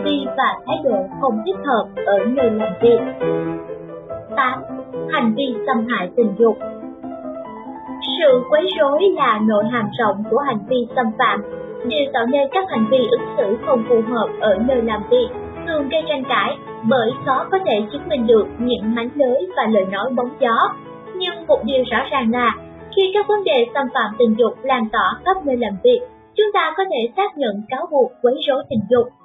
hành vi và thái độ không thích hợp ở nơi làm việc. 8. Hành vi xâm hại tình dục Sự quấy rối là nội hàm rộng của hành vi xâm phạm, đều tạo nên các hành vi ứng xử không phù hợp ở nơi làm việc, thường gây tranh cãi bởi khó có thể chứng minh được những mánh lưới và lời nói bóng gió. Nhưng một điều rõ ràng là, khi các vấn đề xâm phạm tình dục lan tỏa khắp nơi làm việc, chúng ta có thể xác nhận cáo buộc quấy rối tình dục.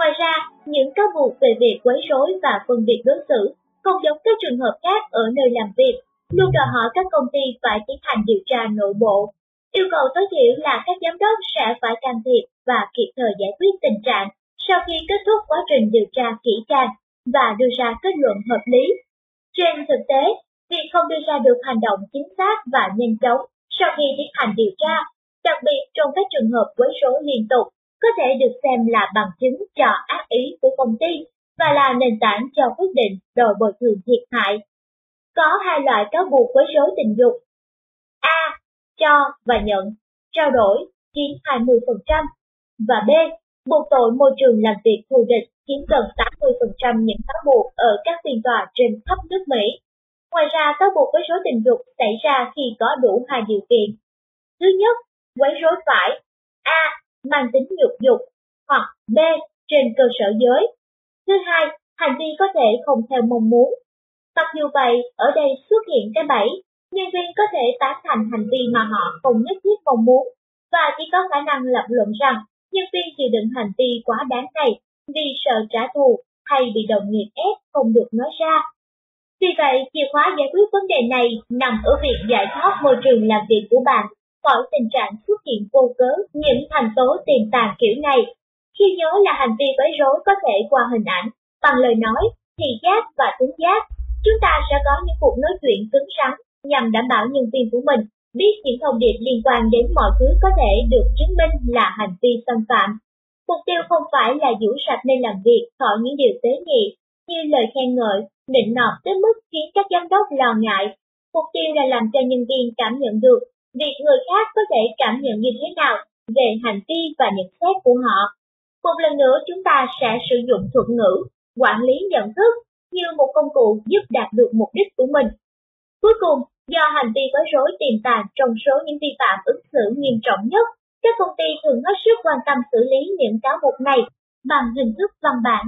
Ngoài ra, những cáo buộc về việc quấy rối và phân biệt đối xử không giống các trường hợp khác ở nơi làm việc, luôn đòi hỏi các công ty phải tiến hành điều tra nội bộ. Yêu cầu tối thiểu là các giám đốc sẽ phải can thiệp và kịp thời giải quyết tình trạng sau khi kết thúc quá trình điều tra kỹ càng và đưa ra kết luận hợp lý. Trên thực tế, việc không đưa ra được hành động chính xác và nhanh chóng sau khi tiến hành điều tra, đặc biệt trong các trường hợp quấy rối liên tục, có thể được xem là bằng chứng cho ác ý của công ty và là nền tảng cho quyết định đòi bồi thường thiệt hại. Có hai loại cáo buộc quấy rối tình dục. A. Cho và nhận, trao đổi, chiếm 20%. Và B. Buộc tội môi trường làm việc thù địch chiếm gần 80% những cáo buộc ở các phiên tòa trên khắp nước Mỹ. Ngoài ra, cáo buộc quấy rối tình dục xảy ra khi có đủ hai điều kiện. Thứ nhất, quấy rối phải A. Mang tính nhục dục hoặc B. Trên cơ sở giới. Thứ hai, hành vi có thể không theo mong muốn. Mặc dù vậy, ở đây xuất hiện cái bẫy, nhân viên có thể tán thành hành vi mà họ không nhất thiết mong muốn, và chỉ có khả năng lập luận rằng nhân viên chịu đựng hành vi quá đáng này vì sợ trả thù hay bị đồng nghiệp ép không được nói ra. Vì vậy, chìa khóa giải quyết vấn đề này nằm ở việc giải thoát môi trường làm việc của bạn khỏi tình trạng xuất hiện vô cớ những thành tố tiềm tàng kiểu này. Khi nhớ là hành vi quấy rối có thể qua hình ảnh, bằng lời nói, thị giác và tính giác, chúng ta sẽ có những cuộc nói chuyện cứng rắn nhằm đảm bảo nhân viên của mình biết những thông điệp liên quan đến mọi thứ có thể được chứng minh là hành vi xâm phạm. Mục tiêu không phải là giữ sạch nơi làm việc khỏi những điều tế nhị, như lời khen ngợi, nịnh nọt tới mức khiến các giám đốc lo ngại. Mục tiêu là làm cho nhân viên cảm nhận được việc người khác có thể cảm nhận như thế nào về hành vi và nhận xét của họ. Một lần nữa chúng ta sẽ sử dụng thuật ngữ, quản lý nhận thức như một công cụ giúp đạt được mục đích của mình. Cuối cùng, do hành vi quấy rối tiềm tàng trong số những vi phạm ứng xử nghiêm trọng nhất, các công ty thường hết sức quan tâm xử lý những cáo buộc này bằng hình thức văn bản.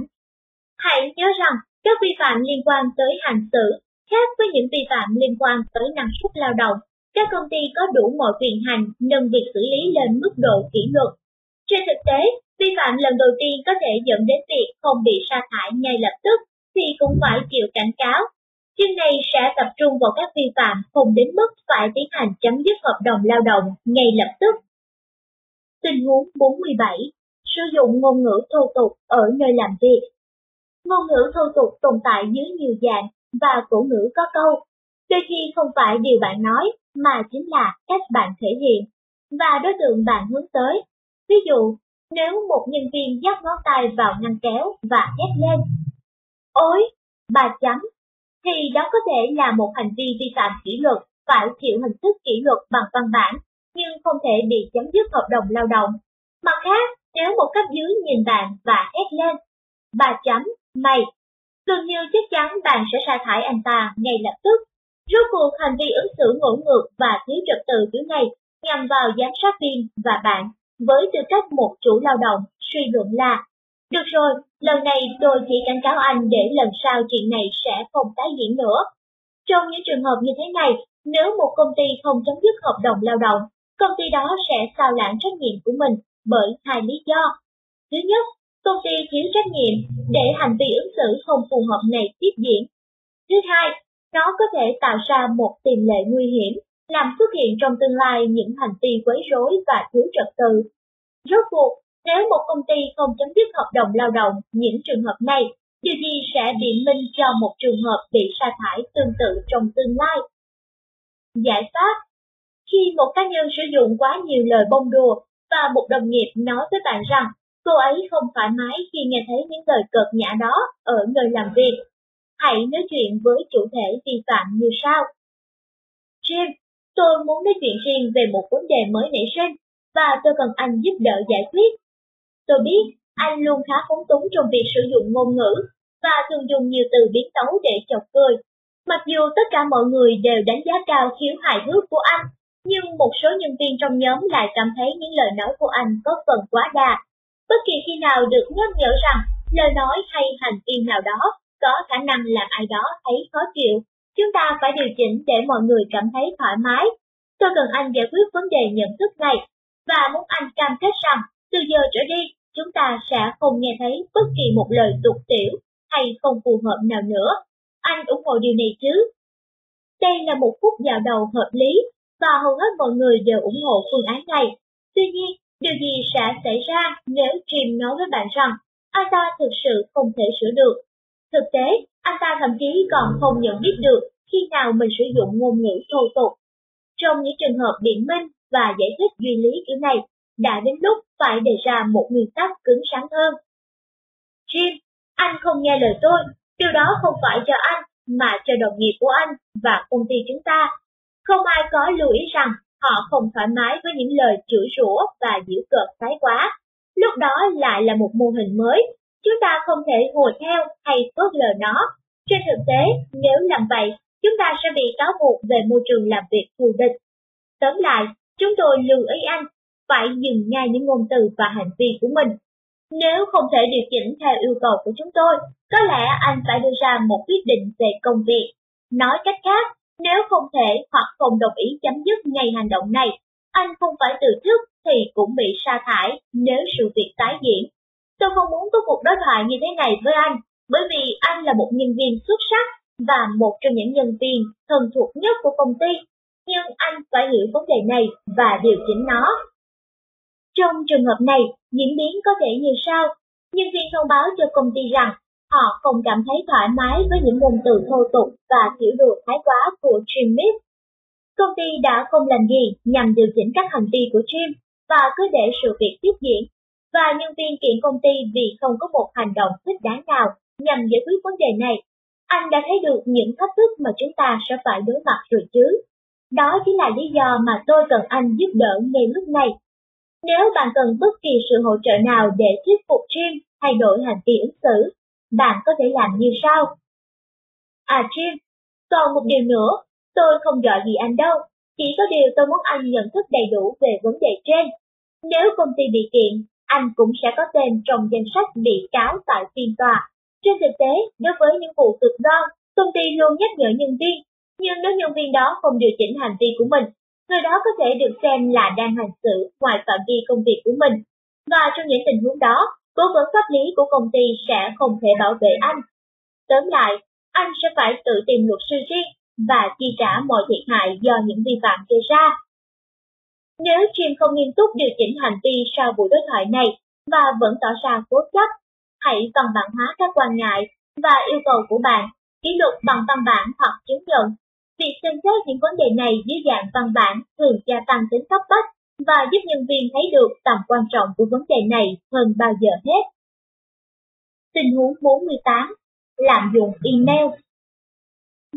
Hãy nhớ rằng các vi phạm liên quan tới hành xử khác với những vi phạm liên quan tới năng suất lao động. Các công ty có đủ mọi quyền hành nâng việc xử lý lên mức độ kỷ luật. Trên thực tế, vi phạm lần đầu tiên có thể dẫn đến việc không bị sa thải ngay lập tức thì cũng phải chịu cảnh cáo. Chương này sẽ tập trung vào các vi phạm không đến mức phải tiến hành chấm dứt hợp đồng lao động ngay lập tức. Tình huống 47. Sử dụng ngôn ngữ thô tục ở nơi làm việc. Ngôn ngữ thô tục tồn tại dưới nhiều dạng và cổ ngữ có câu. Đôi khi không phải điều bạn nói mà chính là cách bạn thể hiện và đối tượng bạn hướng tới. Ví dụ, nếu một nhân viên dắt ngón tay vào ngăn kéo và hét lên, ôi, bà chấm, thì đó có thể là một hành vi vi phạm kỷ luật phải chịu hình thức kỷ luật bằng văn bản, nhưng không thể bị chấm dứt hợp đồng lao động. Mặt khác, nếu một cấp dưới nhìn bạn và hét lên, bà chấm, mày, gần như chắc chắn bạn sẽ sa thải anh ta ngay lập tức. Rốt cuộc hành vi ứng xử ngỗ ngược và thiếu trật tự kiểu này nhằm vào giám sát viên và bạn với tư cách một chủ lao động suy luận là được rồi, lần này tôi chỉ cảnh cáo anh để lần sau chuyện này sẽ không tái diễn nữa. Trong những trường hợp như thế này, nếu một công ty không chấm dứt hợp đồng lao động, công ty đó sẽ sao lãng trách nhiệm của mình bởi hai lý do. Thứ nhất, công ty thiếu trách nhiệm để hành vi ứng xử không phù hợp này tiếp diễn. Thứ hai, nó có thể tạo ra một tiền lệ nguy hiểm, làm xuất hiện trong tương lai những hành vi quấy rối và thiếu trật tự. Rốt cuộc, nếu một công ty không chấm dứt hợp đồng lao động những trường hợp này, điều gì sẽ biện minh cho một trường hợp bị sa thải tương tự trong tương lai? Giải pháp Khi một cá nhân sử dụng quá nhiều lời bông đùa và một đồng nghiệp nói với bạn rằng cô ấy không thoải mái khi nghe thấy những lời cợt nhã đó ở nơi làm việc, hãy nói chuyện với chủ thể vi phạm như sau. Jim, tôi muốn nói chuyện riêng về một vấn đề mới nảy sinh và tôi cần anh giúp đỡ giải quyết. Tôi biết anh luôn khá phóng túng trong việc sử dụng ngôn ngữ và thường dùng nhiều từ biến tấu để chọc cười. Mặc dù tất cả mọi người đều đánh giá cao khiếu hài hước của anh, nhưng một số nhân viên trong nhóm lại cảm thấy những lời nói của anh có phần quá đà. Bất kỳ khi nào được nhắc nhở rằng lời nói hay hành vi nào đó có khả năng làm ai đó thấy khó chịu, chúng ta phải điều chỉnh để mọi người cảm thấy thoải mái. Tôi cần anh giải quyết vấn đề nhận thức này và muốn anh cam kết rằng từ giờ trở đi chúng ta sẽ không nghe thấy bất kỳ một lời tục tiểu hay không phù hợp nào nữa. Anh ủng hộ điều này chứ? Đây là một phút dạo đầu hợp lý và hầu hết mọi người đều ủng hộ phương án này. Tuy nhiên, điều gì sẽ xảy ra nếu Jim nói với bạn rằng anh ta thực sự không thể sửa được? Thực tế, anh ta thậm chí còn không nhận biết được khi nào mình sử dụng ngôn ngữ thô tục. Trong những trường hợp biện minh và giải thích duy lý kiểu này, đã đến lúc phải đề ra một nguyên tắc cứng rắn hơn. Jim, anh không nghe lời tôi, điều đó không phải cho anh, mà cho đồng nghiệp của anh và công ty chúng ta. Không ai có lưu ý rằng họ không thoải mái với những lời chửi rủa và giễu cợt thái quá. Lúc đó lại là một mô hình mới, chúng ta không thể hùa theo hay phớt lờ nó. Trên thực tế, nếu làm vậy, chúng ta sẽ bị cáo buộc về môi trường làm việc thù địch. Tóm lại, chúng tôi lưu ý anh phải dừng ngay những ngôn từ và hành vi của mình. Nếu không thể điều chỉnh theo yêu cầu của chúng tôi, có lẽ anh phải đưa ra một quyết định về công việc. Nói cách khác, nếu không thể hoặc không đồng ý chấm dứt ngay hành động này, anh không phải từ chức thì cũng bị sa thải nếu sự việc tái diễn. Tôi không muốn có cuộc đối thoại như thế này với anh, bởi vì anh là một nhân viên xuất sắc và một trong những nhân viên thân thuộc nhất của công ty. Nhưng anh phải hiểu vấn đề này và điều chỉnh nó trong trường hợp này, diễn biến có thể như sau. Nhân viên thông báo cho công ty rằng họ không cảm thấy thoải mái với những ngôn từ thô tục và kiểu đùa thái quá của Jim Smith. Công ty đã không làm gì nhằm điều chỉnh các hành vi của Jim và cứ để sự việc tiếp diễn. Và nhân viên kiện công ty vì không có một hành động thích đáng nào nhằm giải quyết vấn đề này. Anh đã thấy được những thách thức mà chúng ta sẽ phải đối mặt rồi chứ. Đó chính là lý do mà tôi cần anh giúp đỡ ngay lúc này nếu bạn cần bất kỳ sự hỗ trợ nào để thuyết phục Jim thay đổi hành vi ứng xử, bạn có thể làm như sau. À Jim, còn một điều nữa, tôi không gọi gì anh đâu, chỉ có điều tôi muốn anh nhận thức đầy đủ về vấn đề trên. Nếu công ty bị kiện, anh cũng sẽ có tên trong danh sách bị cáo tại phiên tòa. Trên thực tế, đối với những vụ cực đoan, công ty luôn nhắc nhở nhân viên, nhưng nếu nhân viên đó không điều chỉnh hành vi của mình người đó có thể được xem là đang hành xử ngoài phạm vi công việc của mình. Và trong những tình huống đó, cố vấn pháp lý của công ty sẽ không thể bảo vệ anh. Tóm lại, anh sẽ phải tự tìm luật sư riêng và chi trả mọi thiệt hại do những vi phạm gây ra. Nếu Jim không nghiêm túc điều chỉnh hành vi sau buổi đối thoại này và vẫn tỏ ra cố chấp, hãy văn bản hóa các quan ngại và yêu cầu của bạn, kỷ luật bằng văn bản hoặc chứng nhận Việc xem xét những vấn đề này dưới dạng văn bản thường gia tăng tính cấp bách và giúp nhân viên thấy được tầm quan trọng của vấn đề này hơn bao giờ hết. Tình huống 48. Lạm dụng email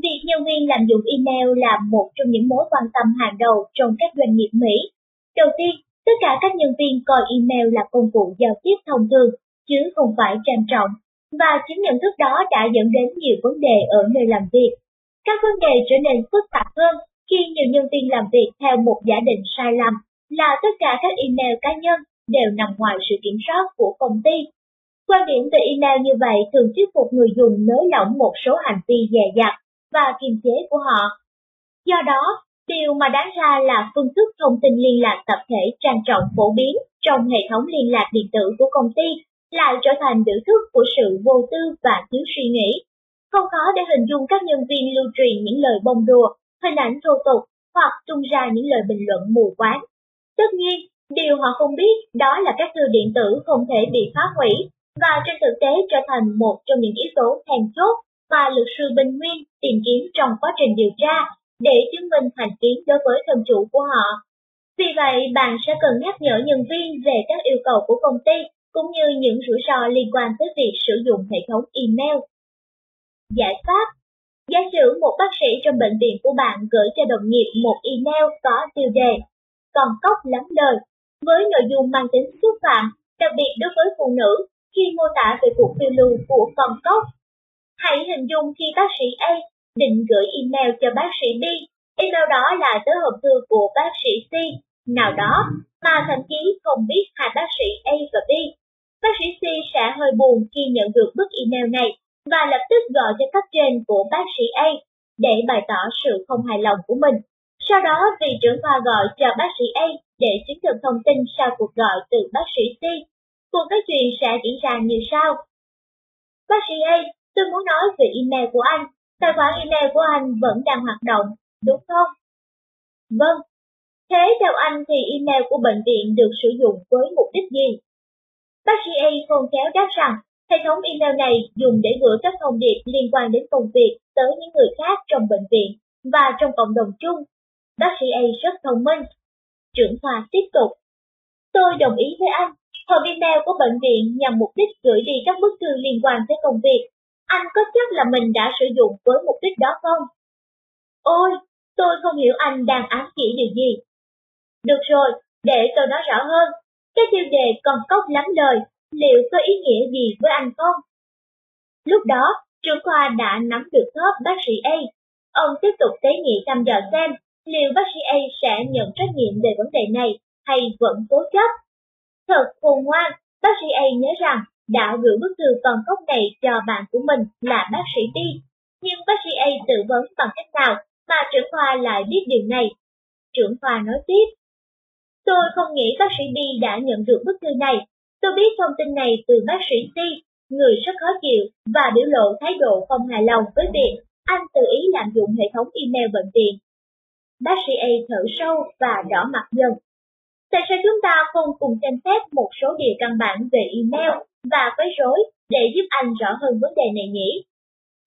Việc nhân viên lạm dụng email là một trong những mối quan tâm hàng đầu trong các doanh nghiệp Mỹ. Đầu tiên, tất cả các nhân viên coi email là công cụ giao tiếp thông thường, chứ không phải trang trọng, và chính nhận thức đó đã dẫn đến nhiều vấn đề ở nơi làm việc. Các vấn đề trở nên phức tạp hơn khi nhiều nhân viên làm việc theo một giả định sai lầm là tất cả các email cá nhân đều nằm ngoài sự kiểm soát của công ty. Quan điểm về email như vậy thường thuyết phục người dùng nới lỏng một số hành vi dè dặt và kiềm chế của họ. Do đó, điều mà đáng ra là phương thức thông tin liên lạc tập thể trang trọng phổ biến trong hệ thống liên lạc điện tử của công ty lại trở thành biểu thức của sự vô tư và thiếu suy nghĩ không khó để hình dung các nhân viên lưu truyền những lời bông đùa, hình ảnh thô tục hoặc tung ra những lời bình luận mù quáng. Tất nhiên, điều họ không biết đó là các thư điện tử không thể bị phá hủy và trên thực tế trở thành một trong những yếu tố then chốt mà luật sư Bình Nguyên tìm kiếm trong quá trình điều tra để chứng minh thành kiến đối với thân chủ của họ. Vì vậy, bạn sẽ cần nhắc nhở nhân viên về các yêu cầu của công ty cũng như những rủi ro liên quan tới việc sử dụng hệ thống email. Giải pháp Giả sử một bác sĩ trong bệnh viện của bạn gửi cho đồng nghiệp một email có tiêu đề Còn cốc lắm lời, với nội dung mang tính xúc phạm đặc biệt đối với phụ nữ khi mô tả về cuộc phiêu lưu của con cốc. Hãy hình dung khi bác sĩ A định gửi email cho bác sĩ B, email đó là tới hộp thư của bác sĩ C nào đó mà thậm chí không biết hai bác sĩ A và B. Bác sĩ C sẽ hơi buồn khi nhận được bức email này và lập tức gọi cho cấp trên của bác sĩ A để bày tỏ sự không hài lòng của mình. Sau đó vị trưởng khoa gọi cho bác sĩ A để chứng thực thông tin sau cuộc gọi từ bác sĩ C. Cuộc nói chuyện sẽ diễn ra như sau. Bác sĩ A, tôi muốn nói về email của anh. Tài khoản email của anh vẫn đang hoạt động, đúng không? Vâng. Thế theo anh thì email của bệnh viện được sử dụng với mục đích gì? Bác sĩ A khôn khéo đáp rằng hệ thống email này dùng để gửi các thông điệp liên quan đến công việc tới những người khác trong bệnh viện và trong cộng đồng chung. Bác sĩ A rất thông minh. Trưởng khoa tiếp tục. Tôi đồng ý với anh, hộp email của bệnh viện nhằm mục đích gửi đi các bức thư liên quan tới công việc. Anh có chắc là mình đã sử dụng với mục đích đó không? Ôi, tôi không hiểu anh đang ám chỉ điều gì. Được rồi, để tôi nói rõ hơn. Cái tiêu đề còn cốc lắm lời, liệu có ý nghĩa gì với anh không? Lúc đó, trưởng khoa đã nắm được khớp bác sĩ A. Ông tiếp tục tế nghị thăm dò xem liệu bác sĩ A sẽ nhận trách nhiệm về vấn đề này hay vẫn cố chấp. Thật khôn ngoan, bác sĩ A nhớ rằng đã gửi bức thư toàn cốc này cho bạn của mình là bác sĩ B. Nhưng bác sĩ A tự vấn bằng cách nào mà trưởng khoa lại biết điều này? Trưởng khoa nói tiếp. Tôi không nghĩ bác sĩ B đã nhận được bức thư này. Tôi biết thông tin này từ bác sĩ C, người rất khó chịu và biểu lộ thái độ không hài lòng với việc anh tự ý lạm dụng hệ thống email bệnh viện. Bác sĩ A thở sâu và đỏ mặt dần. Tại sao chúng ta không cùng xem xét một số điều căn bản về email và quấy rối để giúp anh rõ hơn vấn đề này nhỉ?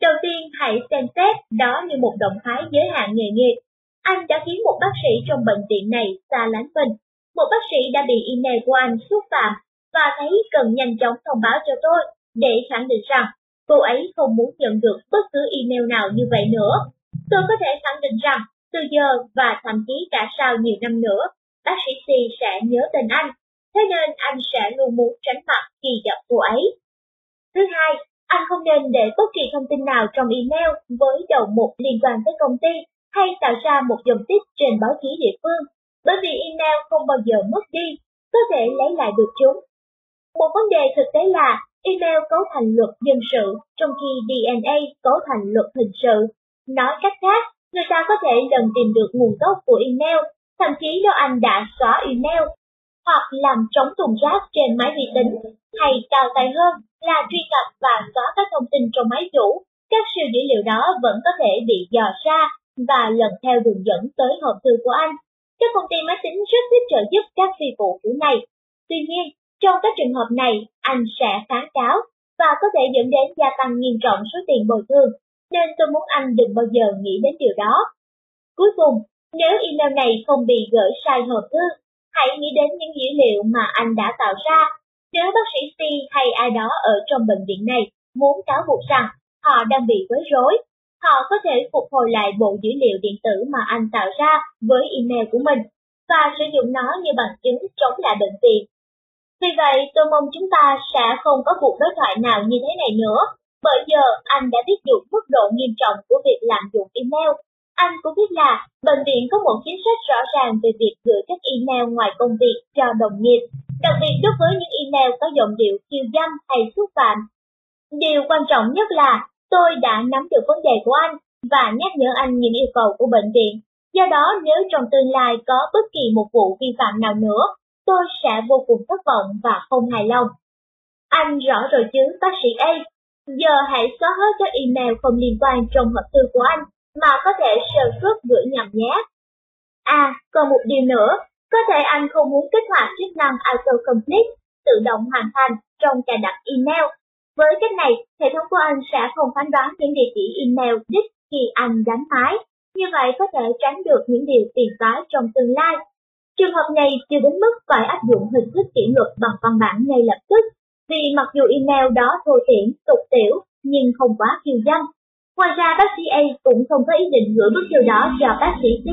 Đầu tiên hãy xem xét đó như một động thái giới hạn nghề nghiệp. Anh đã khiến một bác sĩ trong bệnh viện này xa lánh mình. Một bác sĩ đã bị email của anh xúc phạm và thấy cần nhanh chóng thông báo cho tôi để khẳng định rằng cô ấy không muốn nhận được bất cứ email nào như vậy nữa. Tôi có thể khẳng định rằng từ giờ và thậm chí cả sau nhiều năm nữa, bác sĩ C sẽ nhớ tên anh, thế nên anh sẽ luôn muốn tránh mặt khi gặp cô ấy. Thứ hai, anh không nên để bất kỳ thông tin nào trong email với đầu mục liên quan tới công ty hay tạo ra một dòng tích trên báo chí địa phương, bởi vì email không bao giờ mất đi, có thể lấy lại được chúng. Một vấn đề thực tế là email cấu thành luật dân sự, trong khi DNA cấu thành luật hình sự. Nói cách khác, người ta có thể lần tìm được nguồn gốc của email, thậm chí nếu anh đã xóa email, hoặc làm trống thùng rác trên máy vi tính, hay cao tay hơn là truy cập và xóa các thông tin trong máy chủ, các siêu dữ liệu đó vẫn có thể bị dò ra và lần theo đường dẫn tới hộp thư của anh. Các công ty máy tính rất thích trợ giúp các phi vụ kiểu này. Tuy nhiên, trong các trường hợp này, anh sẽ kháng cáo và có thể dẫn đến gia tăng nghiêm trọng số tiền bồi thường nên tôi muốn anh đừng bao giờ nghĩ đến điều đó. Cuối cùng, nếu email này không bị gửi sai hộp thư, hãy nghĩ đến những dữ liệu mà anh đã tạo ra. Nếu bác sĩ C hay ai đó ở trong bệnh viện này muốn cáo buộc rằng họ đang bị quấy rối, họ có thể phục hồi lại bộ dữ liệu điện tử mà anh tạo ra với email của mình và sử dụng nó như bằng chứng chống lại bệnh viện. Vì vậy, tôi mong chúng ta sẽ không có cuộc đối thoại nào như thế này nữa. Bởi giờ anh đã biết được mức độ nghiêm trọng của việc lạm dụng email. Anh cũng biết là bệnh viện có một chính sách rõ ràng về việc gửi các email ngoài công việc cho đồng nghiệp, đặc biệt đối với những email có giọng điệu khiêu dâm hay xúc phạm. Điều quan trọng nhất là tôi đã nắm được vấn đề của anh và nhắc nhở anh những yêu cầu của bệnh viện. Do đó nếu trong tương lai có bất kỳ một vụ vi phạm nào nữa, tôi sẽ vô cùng thất vọng và không hài lòng. Anh rõ rồi chứ bác sĩ A, Giờ hãy xóa hết các email không liên quan trong hộp thư của anh mà có thể sơ suất gửi nhầm nhé. À, còn một điều nữa, có thể anh không muốn kích hoạt chức năng autocomplete tự động hoàn thành trong cài đặt email. Với cách này, hệ thống của anh sẽ không phán đoán những địa chỉ email đích khi anh đánh máy. Như vậy có thể tránh được những điều phiền toái trong tương lai. Trường hợp này chưa đến mức phải áp dụng hình thức kỷ luật bằng văn bản ngay lập tức, vì mặc dù email đó thô tiễn, tục tiểu, nhưng không quá kiêu dâm. Ngoài ra bác sĩ A cũng không có ý định gửi bức thư đó cho bác sĩ C,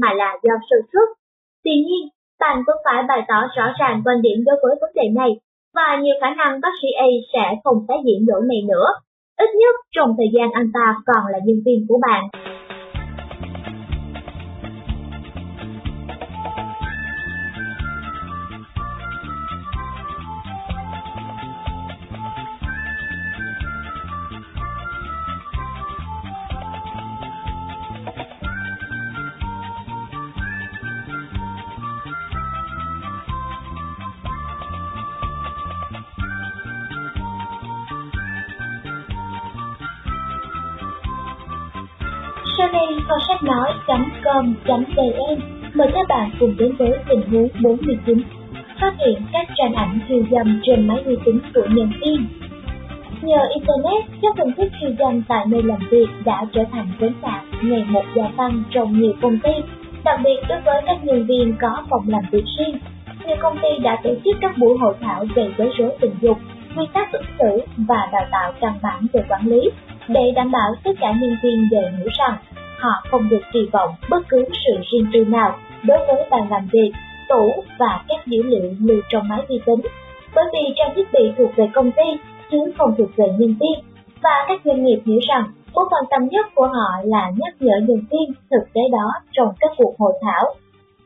mà là do sơ suất. Tuy nhiên, bạn vẫn phải bày tỏ rõ ràng quan điểm đối với vấn đề này và nhiều khả năng bác sĩ A sẽ không tái diễn lỗi này nữa, ít nhất trong thời gian anh ta còn là nhân viên của bạn. Sau kho sách nói.com.vn mời các bạn cùng đến với tình huống 49 phát hiện các tranh ảnh khiêu dâm trên máy vi tính của nhân viên. Nhờ Internet, các hình thức khiêu dâm tại nơi làm việc đã trở thành vấn nạn ngày một gia tăng trong nhiều công ty, đặc biệt đối với các nhân viên có phòng làm việc riêng. Nhiều công ty đã tổ chức các buổi hội thảo về quấy rối tình dục, quy tắc ứng xử và đào tạo căn bản về quản lý để đảm bảo tất cả nhân viên đều hiểu rằng họ không được kỳ vọng bất cứ sự riêng tư nào đối với bàn làm việc, tủ và các dữ liệu lưu trong máy vi tính, bởi vì trang thiết bị thuộc về công ty chứ không thuộc về nhân viên, và các doanh nghiệp hiểu rằng mối quan tâm nhất của họ là nhắc nhở nhân viên thực tế đó trong các cuộc hội thảo.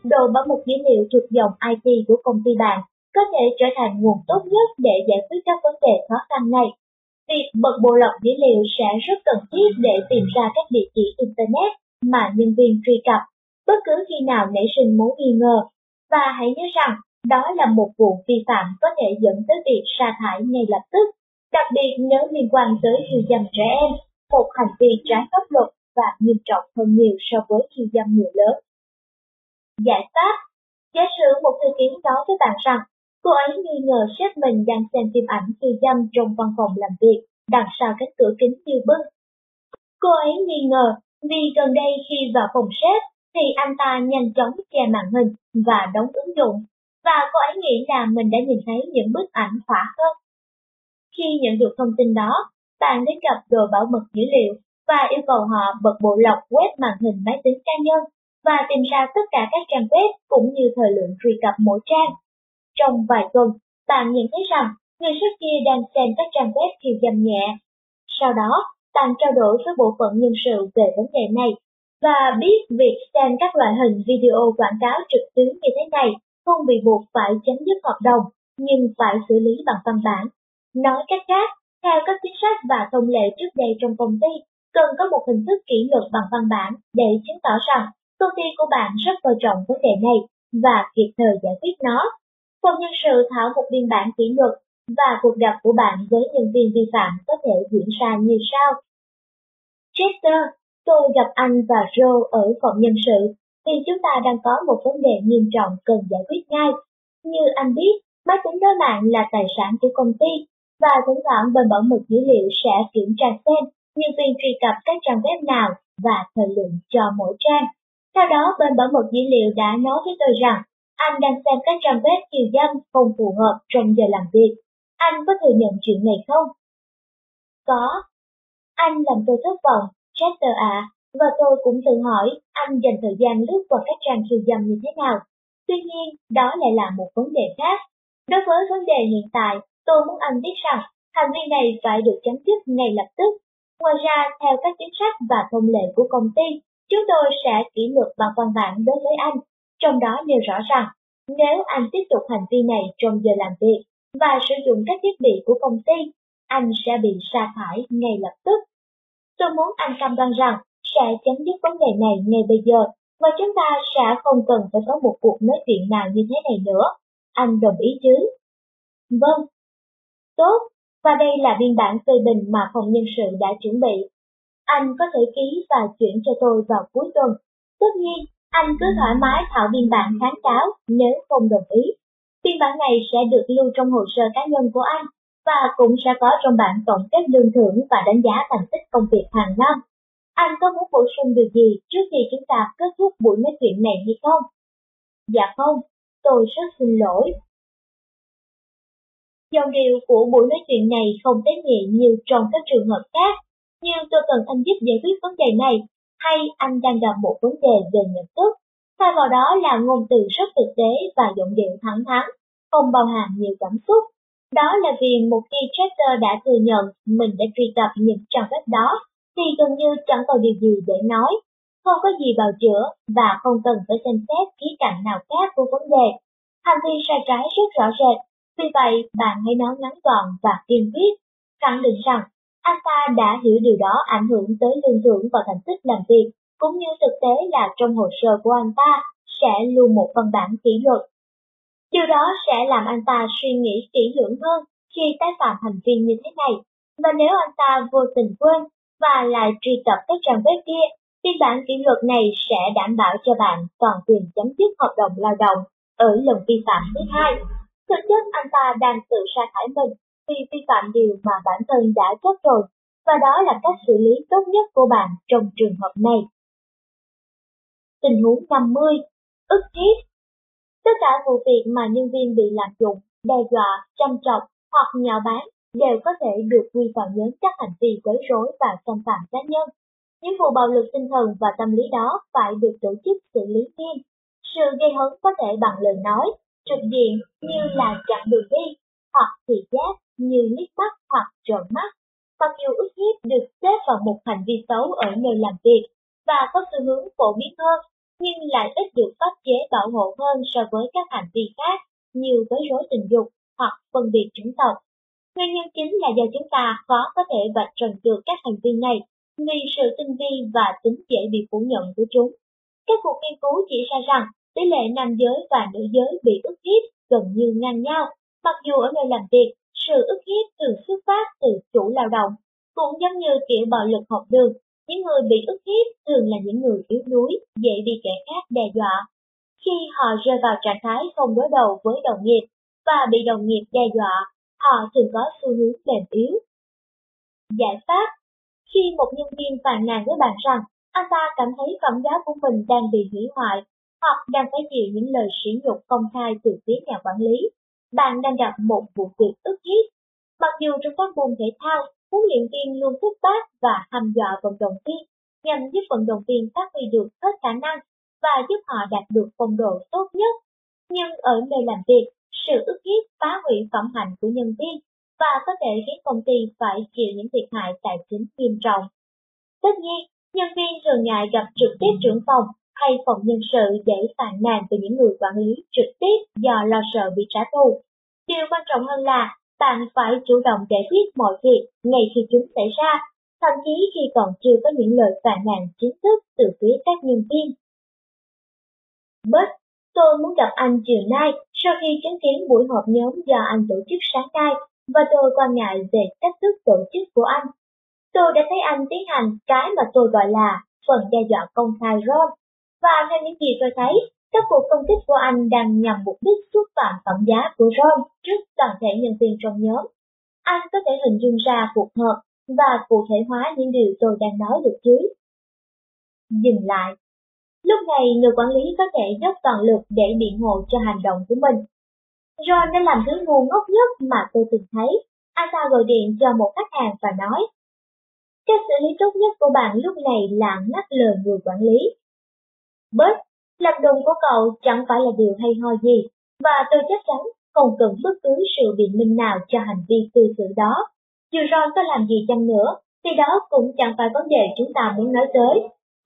Đồ bảo mật dữ liệu thuộc dòng IT của công ty bạn có thể trở thành nguồn tốt nhất để giải quyết các vấn đề khó khăn này. Việc bật bộ lọc dữ liệu sẽ rất cần thiết để tìm ra các địa chỉ Internet mà nhân viên truy cập, bất cứ khi nào nảy sinh mối nghi ngờ. Và hãy nhớ rằng, đó là một vụ vi phạm có thể dẫn tới việc sa thải ngay lập tức, đặc biệt nếu liên quan tới khiêu dâm trẻ em, một hành vi trái pháp luật và nghiêm trọng hơn nhiều so với khiêu dâm người lớn. Giải pháp Giả sử một thư ký nói với bạn rằng Cô ấy nghi ngờ sếp mình đang xem phim ảnh khiêu dâm trong văn phòng làm việc, đằng sau cánh cửa kính như bưng. Cô ấy nghi ngờ vì gần đây khi vào phòng sếp thì anh ta nhanh chóng che màn hình và đóng ứng dụng, và cô ấy nghĩ là mình đã nhìn thấy những bức ảnh khỏa hơn. Khi nhận được thông tin đó, bạn đến gặp đội bảo mật dữ liệu và yêu cầu họ bật bộ lọc web màn hình máy tính cá nhân và tìm ra tất cả các trang web cũng như thời lượng truy cập mỗi trang. Trong vài tuần, bạn nhận thấy rằng người sếp kia đang xem các trang web khiêu dâm nhẹ. Sau đó, bạn trao đổi với bộ phận nhân sự về vấn đề này và biết việc xem các loại hình video quảng cáo trực tuyến như thế này không bị buộc phải chấm dứt hợp đồng, nhưng phải xử lý bằng văn bản. Nói cách khác, theo các chính sách và thông lệ trước đây trong công ty, cần có một hình thức kỷ luật bằng văn bản để chứng tỏ rằng công ty của bạn rất coi trọng vấn đề này và kịp thời giải quyết nó Phòng nhân sự thảo một biên bản kỷ luật và cuộc gặp của bạn với nhân viên vi phạm có thể diễn ra như sau. Chester, tôi gặp anh và Joe ở phòng nhân sự vì chúng ta đang có một vấn đề nghiêm trọng cần giải quyết ngay. Như anh biết, máy tính đối mạng là tài sản của công ty và thỉnh thoảng bên bảo mật dữ liệu sẽ kiểm tra xem nhân viên truy cập các trang web nào và thời lượng cho mỗi trang. Sau đó bên bảo mật dữ liệu đã nói với tôi rằng anh đang xem các trang web kiều dâm không phù hợp trong giờ làm việc. Anh có thừa nhận chuyện này không? Có. Anh làm tôi thất vọng, Chester ạ, và tôi cũng tự hỏi anh dành thời gian lướt qua các trang kiều dâm như thế nào. Tuy nhiên, đó lại là một vấn đề khác. Đối với vấn đề hiện tại, tôi muốn anh biết rằng hành vi này phải được chấm dứt ngay lập tức. Ngoài ra, theo các chính sách và thông lệ của công ty, chúng tôi sẽ kỷ luật bằng văn bản đối với anh trong đó nêu rõ rằng nếu anh tiếp tục hành vi này trong giờ làm việc và sử dụng các thiết bị của công ty, anh sẽ bị sa thải ngay lập tức. Tôi muốn anh cam đoan rằng sẽ chấm dứt vấn đề này ngay bây giờ và chúng ta sẽ không cần phải có một cuộc nói chuyện nào như thế này nữa. Anh đồng ý chứ? Vâng. Tốt, và đây là biên bản phê bình mà phòng nhân sự đã chuẩn bị. Anh có thể ký và chuyển cho tôi vào cuối tuần. Tất nhiên, anh cứ thoải mái thảo biên bản kháng cáo nếu không đồng ý. Biên bản này sẽ được lưu trong hồ sơ cá nhân của anh và cũng sẽ có trong bản tổng kết lương thưởng và đánh giá thành tích công việc hàng năm. Anh có muốn bổ sung điều gì trước khi chúng ta kết thúc buổi nói chuyện này hay không? Dạ không, tôi rất xin lỗi. Dòng điều của buổi nói chuyện này không tế nhị như trong các trường hợp khác, nhưng tôi cần anh giúp giải quyết vấn đề này hay anh đang gặp một vấn đề về nhận thức. Thay vào đó là ngôn từ rất thực tế và giọng điệu thẳng thắn, không bao hàm nhiều cảm xúc. Đó là vì một khi Chester đã thừa nhận mình đã truy cập những trang web đó, thì gần như chẳng còn điều gì để nói, không có gì bào chữa và không cần phải xem xét khía cạnh nào khác của vấn đề. Hành vi sai trái rất rõ rệt, vì vậy bạn hãy nói ngắn gọn và kiên quyết, khẳng định rằng anh ta đã hiểu điều đó ảnh hưởng tới lương thưởng và thành tích làm việc, cũng như thực tế là trong hồ sơ của anh ta sẽ lưu một văn bản kỷ luật. Điều đó sẽ làm anh ta suy nghĩ kỹ lưỡng hơn khi tái phạm hành vi như thế này, và nếu anh ta vô tình quên và lại truy cập các trang web kia, biên bản kỷ luật này sẽ đảm bảo cho bạn toàn quyền chấm dứt hợp đồng lao động ở lần vi phạm thứ hai. Thực chất anh ta đang tự sa thải mình vì vi phạm điều mà bản thân đã chấp rồi, và đó là cách xử lý tốt nhất của bạn trong trường hợp này. Tình huống 50. Ức hiếp Tất cả vụ việc mà nhân viên bị lạm dụng, đe dọa, chăm chọc hoặc nhạo báng đều có thể được quy vào nhóm các hành vi quấy rối và xâm phạm cá nhân. Những vụ bạo lực tinh thần và tâm lý đó phải được tổ chức xử lý nghiêm. Sự gây hấn có thể bằng lời nói, trực diện như là chặn đường đi, hoặc thị giác như liếc mắt hoặc trợn mắt. Mặc dù ức hiếp được xếp vào một hành vi xấu ở nơi làm việc và có xu hướng phổ biến hơn, nhưng lại ít được pháp chế bảo hộ hơn so với các hành vi khác như quấy rối tình dục hoặc phân biệt chủng tộc. Nguyên nhân chính là do chúng ta khó có thể vạch trần được các hành vi này vì sự tinh vi và tính dễ bị phủ nhận của chúng. Các cuộc nghiên cứu chỉ ra rằng tỷ lệ nam giới và nữ giới bị ức hiếp gần như ngang nhau, mặc dù ở nơi làm việc, sự ức hiếp thường xuất phát từ chủ lao động, cũng giống như kiểu bạo lực học đường. Những người bị ức hiếp thường là những người yếu đuối, dễ bị kẻ khác đe dọa. Khi họ rơi vào trạng thái không đối đầu với đồng nghiệp và bị đồng nghiệp đe dọa, họ thường có xu hướng mềm yếu. Giải pháp Khi một nhân viên phàn nàn với bạn rằng anh ta cảm thấy phẩm giá của mình đang bị hủy hoại hoặc đang phải chịu những lời sỉ nhục công khai từ phía nhà quản lý, bạn đang gặp một vụ việc ức hiếp. Mặc dù trong các môn thể thao, huấn luyện viên luôn thúc bác và hăm dọa vận động viên nhằm giúp vận động viên phát huy được hết khả năng và giúp họ đạt được phong độ tốt nhất. Nhưng ở nơi làm việc, sự ức hiếp phá hủy phẩm hạnh của nhân viên và có thể khiến công ty phải chịu những thiệt hại tài chính nghiêm trọng. Tất nhiên, nhân viên thường ngại gặp trực tiếp trưởng phòng hay phòng nhân sự để phàn nàn về những người quản lý trực tiếp do lo sợ bị trả thù. Điều quan trọng hơn là bạn phải chủ động giải quyết mọi việc ngay khi chúng xảy ra, thậm chí khi còn chưa có những lời phàn nàn chính thức từ phía các nhân viên. Bớt, tôi muốn gặp anh chiều nay sau khi chứng kiến buổi họp nhóm do anh tổ chức sáng nay và tôi quan ngại về cách thức tổ chức của anh. Tôi đã thấy anh tiến hành cái mà tôi gọi là phần đe dọa công khai Ron và theo những gì tôi thấy, các cuộc công kích của anh đang nhằm mục đích xúc phạm phẩm giá của Ron trước toàn thể nhân viên trong nhóm. Anh có thể hình dung ra cuộc họp và cụ thể hóa những điều tôi đang nói được chứ. Dừng lại. Lúc này người quản lý có thể dốc toàn lực để biện hộ cho hành động của mình. Ron đã làm thứ ngu ngốc nhất mà tôi từng thấy. Anh ta gọi điện cho một khách hàng và nói, Cách xử lý tốt nhất của bạn lúc này là ngắt lời người quản lý Bớt, làm đùng của cậu chẳng phải là điều hay ho gì, và tôi chắc chắn không cần bất cứ sự biện minh nào cho hành vi cư xử đó. Dù Ron có làm gì chăng nữa, thì đó cũng chẳng phải vấn đề chúng ta muốn nói tới.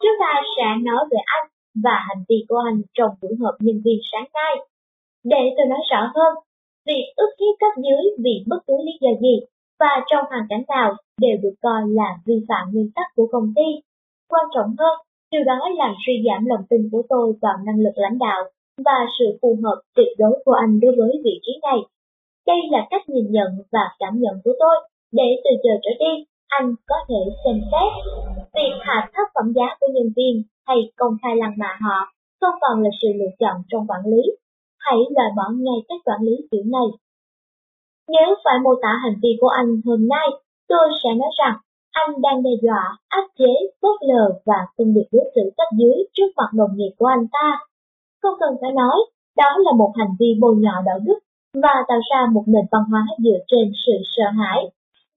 Chúng ta sẽ nói về anh và hành vi của anh trong buổi họp nhân viên sáng nay. Để tôi nói rõ hơn, việc ức hiếp cấp dưới vì bất cứ lý do gì và trong hoàn cảnh nào đều được coi là vi phạm nguyên tắc của công ty. Quan trọng hơn, Điều đó làm suy giảm lòng tin của tôi vào năng lực lãnh đạo và sự phù hợp tuyệt đối của anh đối với vị trí này. Đây là cách nhìn nhận và cảm nhận của tôi, để từ giờ trở đi, anh có thể xem xét. Việc hạ thấp phẩm giá của nhân viên hay công khai lăng mạ họ không còn là sự lựa chọn trong quản lý. Hãy loại bỏ ngay cách quản lý kiểu này. Nếu phải mô tả hành vi của anh hôm nay, tôi sẽ nói rằng anh đang đe dọa, áp chế, phớt lờ và phân biệt đối xử cấp dưới trước mặt đồng nghiệp của anh ta. Không cần phải nói, đó là một hành vi bôi nhọ đạo đức và tạo ra một nền văn hóa dựa trên sự sợ hãi.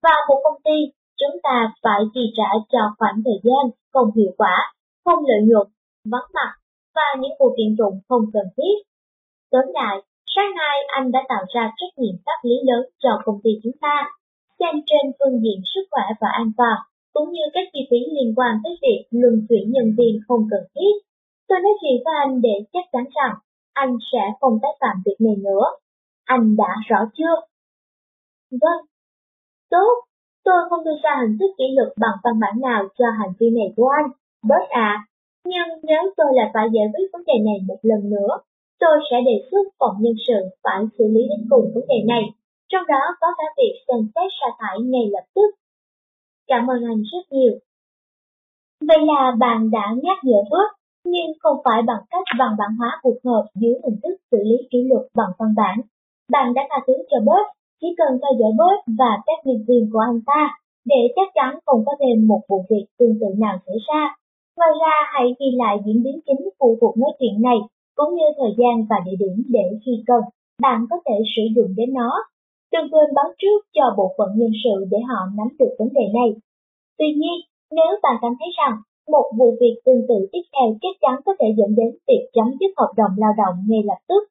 Và một công ty, chúng ta phải chi trả cho khoảng thời gian không hiệu quả, không lợi nhuận, vắng mặt và những cuộc kiện tụng không cần thiết. Tóm lại, Sáng nay anh đã tạo ra trách nhiệm pháp lý lớn cho công ty chúng ta, xem trên phương diện sức khỏe và an toàn, cũng như các chi phí liên quan tới việc luân chuyển nhân viên không cần thiết. Tôi nói chuyện với anh để chắc chắn rằng anh sẽ không tái phạm việc này nữa. Anh đã rõ chưa? Vâng. Tốt, tôi không đưa ra hình thức kỷ luật bằng văn bản nào cho hành vi này của anh, bớt à. Nhưng nếu tôi lại phải giải quyết vấn đề này một lần nữa, tôi sẽ đề xuất phòng nhân sự phải xử lý đến cùng vấn đề này, trong đó có cả việc xem xét sa thải ngay lập tức. Cảm ơn anh rất nhiều. Vậy là bạn đã nhắc nhở bước, nhưng không phải bằng cách văn bản hóa cuộc họp dưới hình thức xử lý kỷ luật bằng văn bản. Bạn đã tha thứ cho bớt, chỉ cần theo dõi bớt và các nhân viên của anh ta, để chắc chắn không có thêm một vụ việc tương tự nào xảy ra. Ngoài ra hãy ghi lại diễn biến chính của cuộc nói chuyện này cũng như thời gian và địa điểm để khi cần, bạn có thể sử dụng đến nó. Đừng quên báo trước cho bộ phận nhân sự để họ nắm được vấn đề này. Tuy nhiên, nếu bạn cảm thấy rằng một vụ việc tương tự tiếp theo chắc chắn có thể dẫn đến việc chấm dứt hợp đồng lao động ngay lập tức,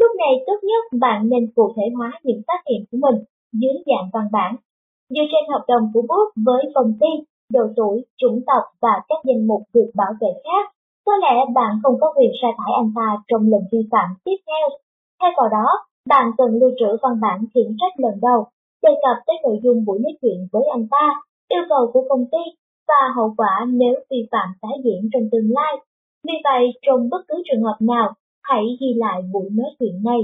lúc này tốt nhất bạn nên cụ thể hóa những phát hiện của mình dưới dạng văn bản. Dựa trên hợp đồng của Book với công ty, độ tuổi, chủng tộc và các danh mục được bảo vệ khác, có lẽ bạn không có quyền sa thải anh ta trong lần vi phạm tiếp theo. Thay vào đó, bạn cần lưu trữ văn bản khiển trách lần đầu, đề cập tới nội dung buổi nói chuyện với anh ta, yêu cầu của công ty và hậu quả nếu vi phạm tái diễn trong tương lai. Vì vậy, trong bất cứ trường hợp nào, hãy ghi lại buổi nói chuyện này.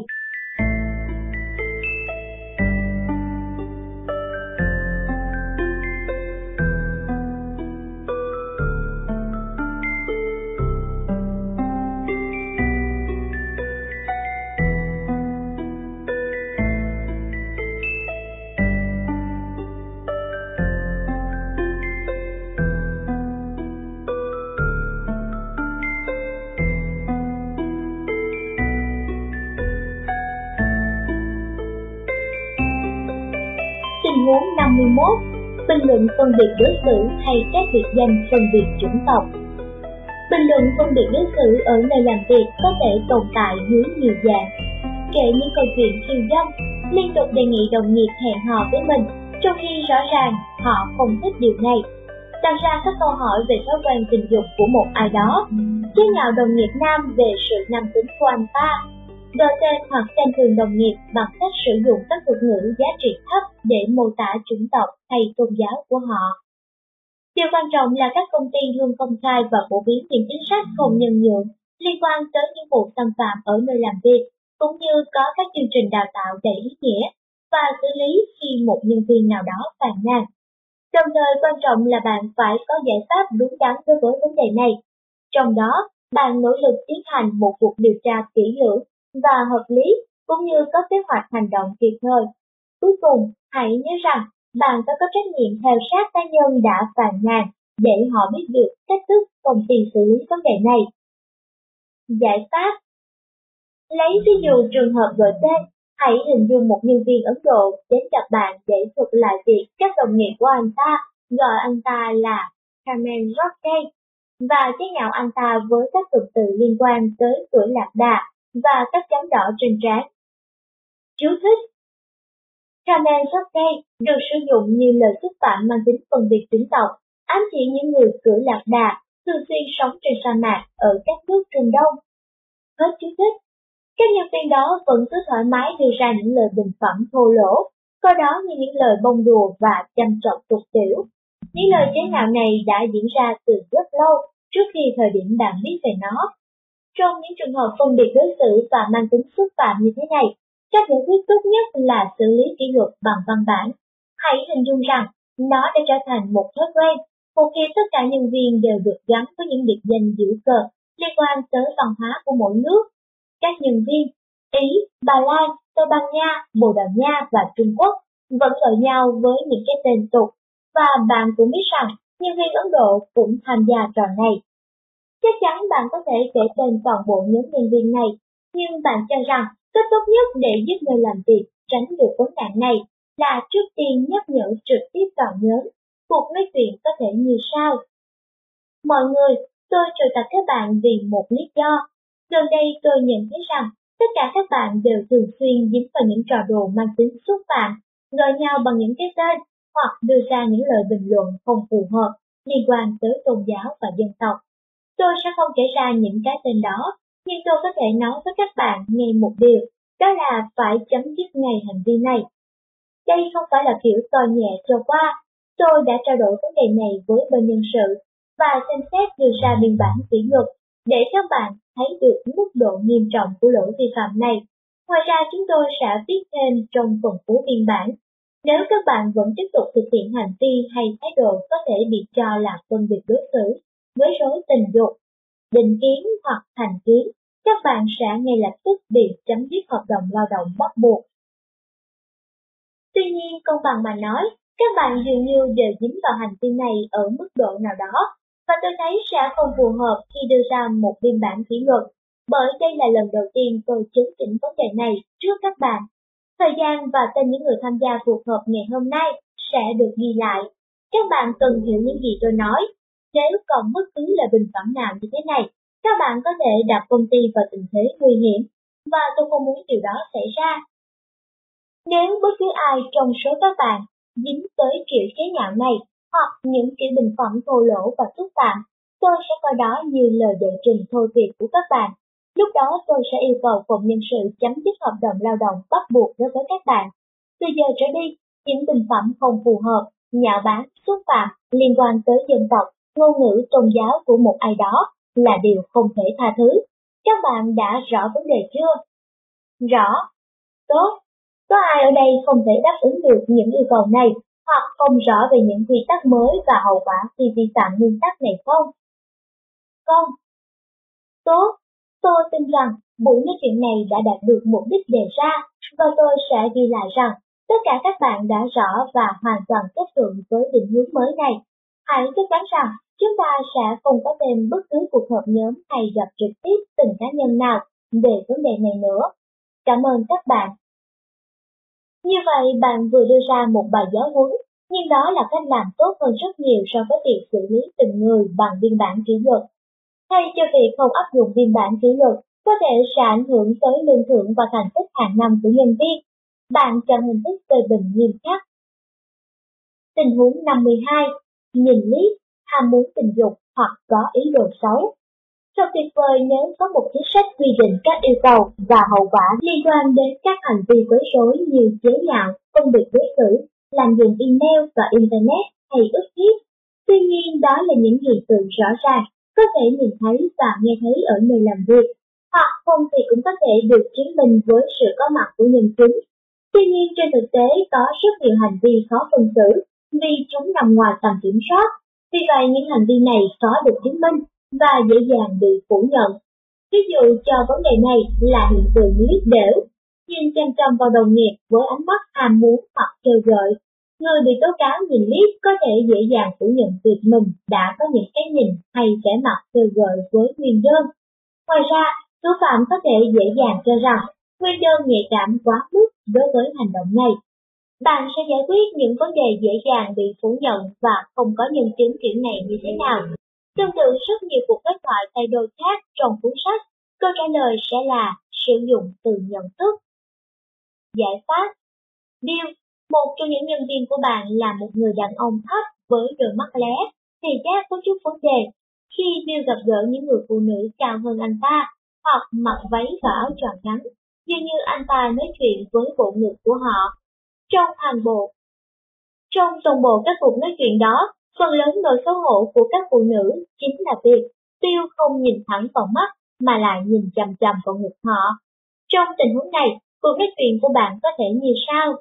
451. Bình luận phân biệt đối xử hay các biệt danh phân biệt chủng tộc. Bình luận phân biệt đối xử ở nơi làm việc có thể tồn tại dưới nhiều dạng. Kể những câu chuyện khiêu dâm, liên tục đề nghị đồng nghiệp hẹn hò với mình trong khi rõ ràng họ không thích điều này. Đặt ra các câu hỏi về thói quen tình dục của một ai đó, chế nhạo đồng nghiệp nam về sự nam tính của anh ta, gọi tên hoặc xem thường đồng nghiệp bằng cách sử dụng các thuật ngữ giá trị thấp để mô tả chủng tộc hay tôn giáo của họ. Điều quan trọng là các công ty luôn công khai và phổ biến những chính sách không nhân nhượng liên quan tới những vụ xâm phạm ở nơi làm việc, cũng như có các chương trình đào tạo đầy ý nghĩa và xử lý khi một nhân viên nào đó phàn nàn. Đồng thời quan trọng là bạn phải có giải pháp đúng đắn đối với vấn đề này. Trong đó, bạn nỗ lực tiến hành một cuộc điều tra kỹ lưỡng và hợp lý, cũng như có kế hoạch hành động kịp thời. Cuối cùng, hãy nhớ rằng, bạn phải có trách nhiệm theo sát cá nhân đã phàn nàn để họ biết được cách thức công ty xử lý vấn đề này. Giải pháp Lấy ví dụ trường hợp gọi tên, hãy hình dung một nhân viên Ấn Độ đến gặp bạn để thuật lại việc các đồng nghiệp của anh ta gọi anh ta là Carmen Roque và chế nhạo anh ta với các thuật từ liên quan tới tuổi lạc đà và các chấm đỏ trên trán. Chú thích sắp đây được sử dụng như lời xúc phạm mang tính phân biệt chủng tộc, ám chỉ những người cưỡi lạc đà thường xuyên sống trên sa mạc ở các nước Trung Đông. Hết chú thích. Các nhân viên đó vẫn cứ thoải mái đưa ra những lời bình phẩm thô lỗ, coi đó như những lời bông đùa và chăm chọc tục tiểu. Những lời chế nhạo này đã diễn ra từ rất lâu trước khi thời điểm bạn biết về nó. Trong những trường hợp phân biệt đối xử và mang tính xúc phạm như thế này, cách giải quyết tốt nhất là xử lý kỷ luật bằng văn bản. Hãy hình dung rằng nó đã trở thành một thói quen, một khi tất cả nhân viên đều được gắn với những biệt danh dữ cợt liên quan tới văn hóa của mỗi nước. Các nhân viên Ý, Bà Lan, Tây Ban Nha, Bồ Đào Nha và Trung Quốc vẫn gọi nhau với những cái tên tục, và bạn cũng biết rằng nhân viên Ấn Độ cũng tham gia trò này. Chắc chắn bạn có thể kể tên toàn bộ nhóm nhân viên này, nhưng bạn cho rằng cách tốt nhất để giúp người làm việc tránh được vấn nạn này là trước tiên nhắc nhở trực tiếp vào nhóm. Cuộc nói chuyện có thể như sau. Mọi người, tôi triệu tập các bạn vì một lý do. Gần đây tôi nhận thấy rằng tất cả các bạn đều thường xuyên dính vào những trò đùa mang tính xúc phạm, gọi nhau bằng những cái tên hoặc đưa ra những lời bình luận không phù hợp liên quan tới tôn giáo và dân tộc. Tôi sẽ không kể ra những cái tên đó, nhưng tôi có thể nói với các bạn nghe một điều, đó là phải chấm dứt ngay hành vi này. Đây không phải là kiểu coi nhẹ cho qua, tôi đã trao đổi vấn đề này với bên nhân sự và xem xét đưa ra biên bản kỷ luật để các bạn thấy được mức độ nghiêm trọng của lỗi vi phạm này. Ngoài ra chúng tôi sẽ viết thêm trong phần cuối biên bản. Nếu các bạn vẫn tiếp tục thực hiện hành vi hay thái độ có thể bị cho là phân biệt đối xử, với rối tình dục, định kiến hoặc thành kiến, các bạn sẽ ngay lập tức bị chấm dứt hợp đồng lao động bắt buộc. Tuy nhiên, công bằng mà nói, các bạn dường như đều dính vào hành vi này ở mức độ nào đó, và tôi thấy sẽ không phù hợp khi đưa ra một biên bản kỷ luật, bởi đây là lần đầu tiên tôi chứng chỉnh vấn đề này trước các bạn. Thời gian và tên những người tham gia cuộc họp ngày hôm nay sẽ được ghi lại. Các bạn cần hiểu những gì tôi nói. Nếu còn bất cứ lời bình phẩm nào như thế này, các bạn có thể đặt công ty vào tình thế nguy hiểm, và tôi không muốn điều đó xảy ra. Nếu bất cứ ai trong số các bạn dính tới kiểu chế nhạo này hoặc những kiểu bình phẩm thô lỗ và xúc phạm, tôi sẽ coi đó như lời đệ trình thôi việc của các bạn. Lúc đó tôi sẽ yêu cầu phòng nhân sự chấm dứt hợp đồng lao động bắt buộc đối với các bạn. Từ giờ trở đi, những bình phẩm không phù hợp, nhạo báng, xúc phạm liên quan tới dân tộc, ngôn ngữ tôn giáo của một ai đó là điều không thể tha thứ. Các bạn đã rõ vấn đề chưa? Rõ. Tốt. Có ai ở đây không thể đáp ứng được những yêu cầu này hoặc không rõ về những quy tắc mới và hậu quả khi vi phạm nguyên tắc này không? Không. Tốt, tôi tin rằng buổi nói chuyện này đã đạt được mục đích đề ra và tôi sẽ ghi lại rằng tất cả các bạn đã rõ và hoàn toàn chấp thuận với định hướng mới này. Hãy chắc chắn rằng chúng ta sẽ không có thêm bất cứ cuộc họp nhóm hay gặp trực tiếp từng cá nhân nào về vấn đề này nữa. Cảm ơn các bạn như vậy bạn vừa đưa ra một bài giáo huấn, nhưng đó là cách làm tốt hơn rất nhiều so với việc xử lý từng người bằng biên bản kỷ luật. Thay cho việc không áp dụng biên bản kỷ luật, có thể sẽ ảnh hưởng tới lương thưởng và thành tích hàng năm của nhân viên. Bạn chọn hình thức phê bình nghiêm khắc. Tình huống 52. Nhìn liếc, ham muốn tình dục hoặc có ý đồ xấu. Thật tuyệt vời nếu có một chính sách quy định các yêu cầu và hậu quả liên quan đến các hành vi quấy rối như chế nhạo, công việc đối xử, làm dùng email và internet hay ức hiếp. Tuy nhiên đó là những hiện tượng rõ ràng, có thể nhìn thấy và nghe thấy ở nơi làm việc, hoặc không thì cũng có thể được chứng minh với sự có mặt của nhân chứng. Tuy nhiên trên thực tế có rất nhiều hành vi khó phân xử vì chúng nằm ngoài tầm kiểm soát. Vì vậy những hành vi này khó được chứng minh và dễ dàng bị phủ nhận. Ví dụ cho vấn đề này là hiện tượng liếc đểu, nhìn chăm chăm vào đồng nghiệp với ánh mắt ham muốn hoặc kêu gợi. Người bị tố cáo nhìn liếc có thể dễ dàng phủ nhận việc mình đã có những cái nhìn hay vẻ mặt kêu gợi với nguyên đơn. Ngoài ra, thủ phạm có thể dễ dàng cho rằng nguyên đơn nhạy cảm quá mức đối với hành động này. Bạn sẽ giải quyết những vấn đề dễ dàng bị phủ nhận và không có nhân chứng kiểu này như thế nào Tương tự rất nhiều cuộc đối thoại thay đổi khác trong cuốn sách, câu trả lời sẽ là sử dụng từ nhận thức. Giải pháp Bill, một trong những nhân viên của bạn là một người đàn ông thấp với đôi mắt lé, thì giác có chút vấn đề. Khi Bill gặp gỡ những người phụ nữ cao hơn anh ta, hoặc mặc váy và áo tròn ngắn, dường như anh ta nói chuyện với bộ ngực của họ. Trong toàn bộ, trong toàn bộ các cuộc nói chuyện đó, Phần lớn nỗi xấu hổ của các phụ nữ chính là việc tiêu không nhìn thẳng vào mắt mà lại nhìn chằm chằm vào ngực họ. Trong tình huống này, cuộc nói chuyện của bạn có thể như sau.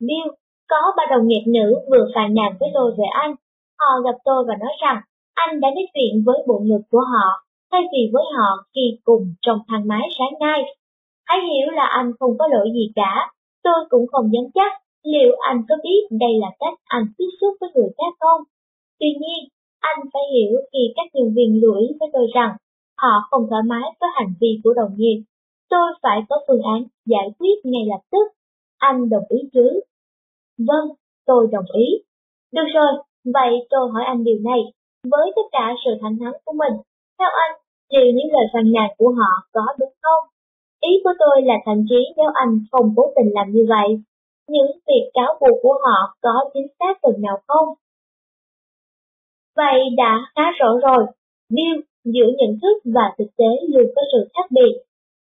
Bill, có ba đồng nghiệp nữ vừa phàn nàn với tôi về anh. Họ gặp tôi và nói rằng anh đã nói chuyện với bộ ngực của họ, thay vì với họ khi cùng trong thang máy sáng nay. Hãy hiểu là anh không có lỗi gì cả, tôi cũng không dám chắc Liệu anh có biết đây là cách anh tiếp xúc với người khác không? Tuy nhiên, anh phải hiểu khi các nhân viên lưu ý với tôi rằng họ không thoải mái với hành vi của đồng nghiệp. Tôi phải có phương án giải quyết ngay lập tức. Anh đồng ý chứ? Vâng, tôi đồng ý. Được rồi, vậy tôi hỏi anh điều này. Với tất cả sự thẳng thắn của mình, theo anh, liệu những lời phàn nàn của họ có đúng không? Ý của tôi là thậm chí nếu anh không cố tình làm như vậy, những việc cáo buộc của họ có chính xác phần nào không? Vậy đã khá rõ rồi, Bill giữa nhận thức và thực tế luôn có sự khác biệt.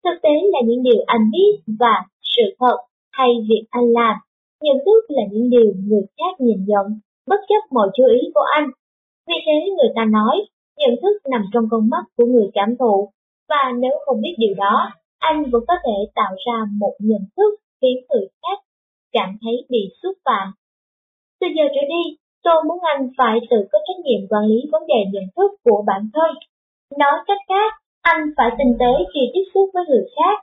Thực tế là những điều anh biết và sự thật hay việc anh làm. Nhận thức là những điều người khác nhìn nhận, bất chấp mọi chú ý của anh. Vì thế người ta nói, nhận thức nằm trong con mắt của người cảm thụ, và nếu không biết điều đó, anh vẫn có thể tạo ra một nhận thức khiến người khác cảm thấy bị xúc phạm. Từ giờ trở đi, tôi muốn anh phải tự có trách nhiệm quản lý vấn đề nhận thức của bản thân. Nói cách khác, anh phải tinh tế khi tiếp xúc với người khác.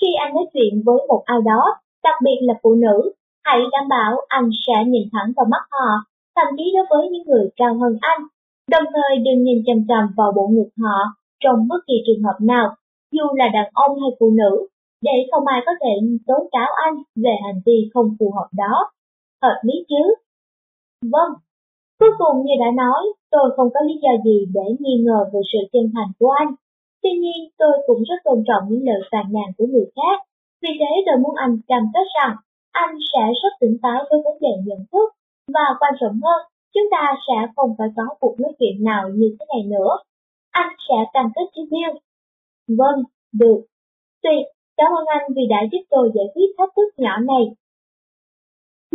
Khi anh nói chuyện với một ai đó, đặc biệt là phụ nữ, hãy đảm bảo anh sẽ nhìn thẳng vào mắt họ, thậm chí đối với những người cao hơn anh. Đồng thời đừng nhìn chằm chằm vào bộ ngực họ trong bất kỳ trường hợp nào, dù là đàn ông hay phụ nữ, để không ai có thể tố cáo anh về hành vi không phù hợp đó. Hợp lý chứ? Vâng. Cuối cùng như đã nói, tôi không có lý do gì để nghi ngờ về sự chân thành của anh. Tuy nhiên, tôi cũng rất tôn trọng những lời phàn nàn của người khác. Vì thế tôi muốn anh cam kết rằng anh sẽ rất tỉnh táo với vấn đề nhận thức. Và quan trọng hơn, chúng ta sẽ không phải có cuộc nói chuyện nào như thế này nữa. Anh sẽ cam kết chi tiêu Vâng, được. Tuyệt, cảm ơn anh vì đã giúp tôi giải quyết thách thức nhỏ này.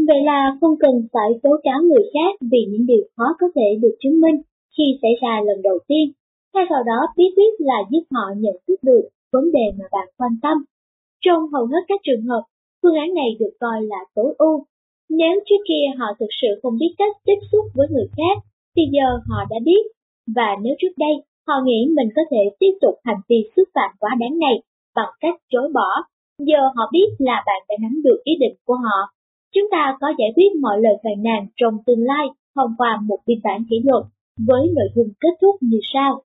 Vậy là không cần phải tố cáo người khác vì những điều khó có thể được chứng minh khi xảy ra lần đầu tiên, thay vào đó bí quyết là giúp họ nhận thức được vấn đề mà bạn quan tâm. Trong hầu hết các trường hợp, phương án này được coi là tối ưu. Nếu trước kia họ thực sự không biết cách tiếp xúc với người khác, thì giờ họ đã biết. Và nếu trước đây họ nghĩ mình có thể tiếp tục hành vi xúc phạm quá đáng này bằng cách chối bỏ, giờ họ biết là bạn đã nắm được ý định của họ Chúng ta có giải quyết mọi lời phàn nàn trong tương lai thông qua một biên bản kỷ luật với nội dung kết thúc như sau.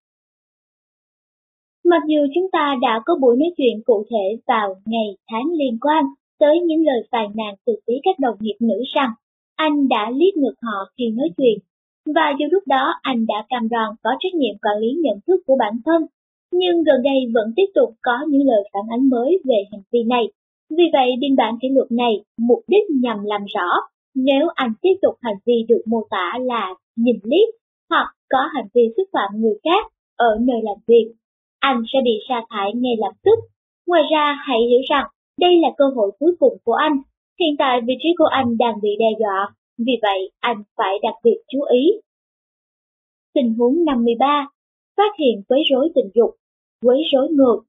Mặc dù chúng ta đã có buổi nói chuyện cụ thể vào ngày tháng liên quan tới những lời phàn nàn từ phía các đồng nghiệp nữ rằng anh đã liếc ngược họ khi nói chuyện, và do lúc đó anh đã cam đoan có trách nhiệm quản lý nhận thức của bản thân, nhưng gần đây vẫn tiếp tục có những lời phản ánh mới về hành vi này vì vậy, biên bản kỷ luật này mục đích nhằm làm rõ nếu anh tiếp tục hành vi được mô tả là nhìn liếc hoặc có hành vi xúc phạm người khác ở nơi làm việc, anh sẽ bị sa thải ngay lập tức. Ngoài ra, hãy hiểu rằng đây là cơ hội cuối cùng của anh. Hiện tại vị trí của anh đang bị đe dọa, vì vậy anh phải đặc biệt chú ý. Tình huống 53. Phát hiện quấy rối tình dục, quấy rối ngược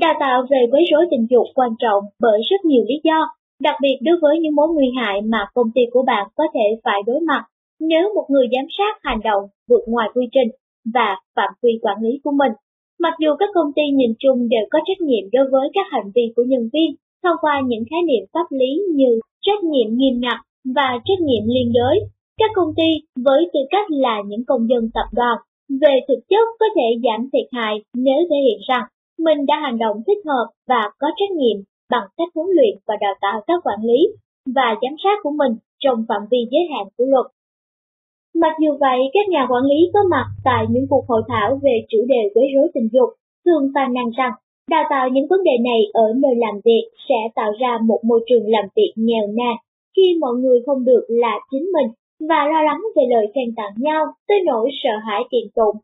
Đào tạo về quấy rối tình dục quan trọng bởi rất nhiều lý do, đặc biệt đối với những mối nguy hại mà công ty của bạn có thể phải đối mặt nếu một người giám sát hành động vượt ngoài quy trình và phạm vi quản lý của mình. Mặc dù các công ty nhìn chung đều có trách nhiệm đối với các hành vi của nhân viên thông qua những khái niệm pháp lý như trách nhiệm nghiêm ngặt và trách nhiệm liên đới, các công ty với tư cách là những công dân tập đoàn về thực chất có thể giảm thiệt hại nếu thể hiện rằng mình đã hành động thích hợp và có trách nhiệm bằng cách huấn luyện và đào tạo các quản lý và giám sát của mình trong phạm vi giới hạn của luật. Mặc dù vậy, các nhà quản lý có mặt tại những cuộc hội thảo về chủ đề quấy rối tình dục thường phàn nàn rằng đào tạo những vấn đề này ở nơi làm việc sẽ tạo ra một môi trường làm việc nghèo nàn khi mọi người không được là chính mình và lo lắng về lời khen tặng nhau tới nỗi sợ hãi tiền tụng.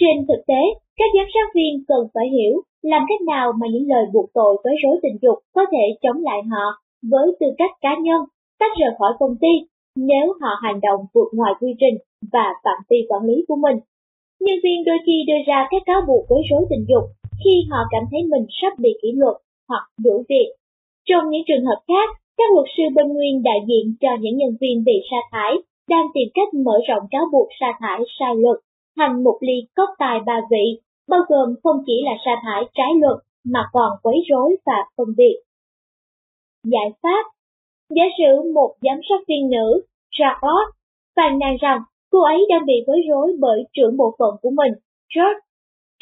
Trên thực tế, các giám sát viên cần phải hiểu làm cách nào mà những lời buộc tội với rối tình dục có thể chống lại họ với tư cách cá nhân, tách rời khỏi công ty nếu họ hành động vượt ngoài quy trình và phạm vi quản lý của mình. Nhân viên đôi khi đưa ra các cáo buộc với rối tình dục khi họ cảm thấy mình sắp bị kỷ luật hoặc đuổi việc. Trong những trường hợp khác, các luật sư bên nguyên đại diện cho những nhân viên bị sa thải đang tìm cách mở rộng cáo buộc sa thải sai luật thành một ly cốc tài ba vị bao gồm không chỉ là sa thải trái luật mà còn quấy rối và phân biệt. Giải pháp Giả sử một giám sát viên nữ, Charlotte, phàn nàn rằng cô ấy đang bị quấy rối bởi trưởng bộ phận của mình, George.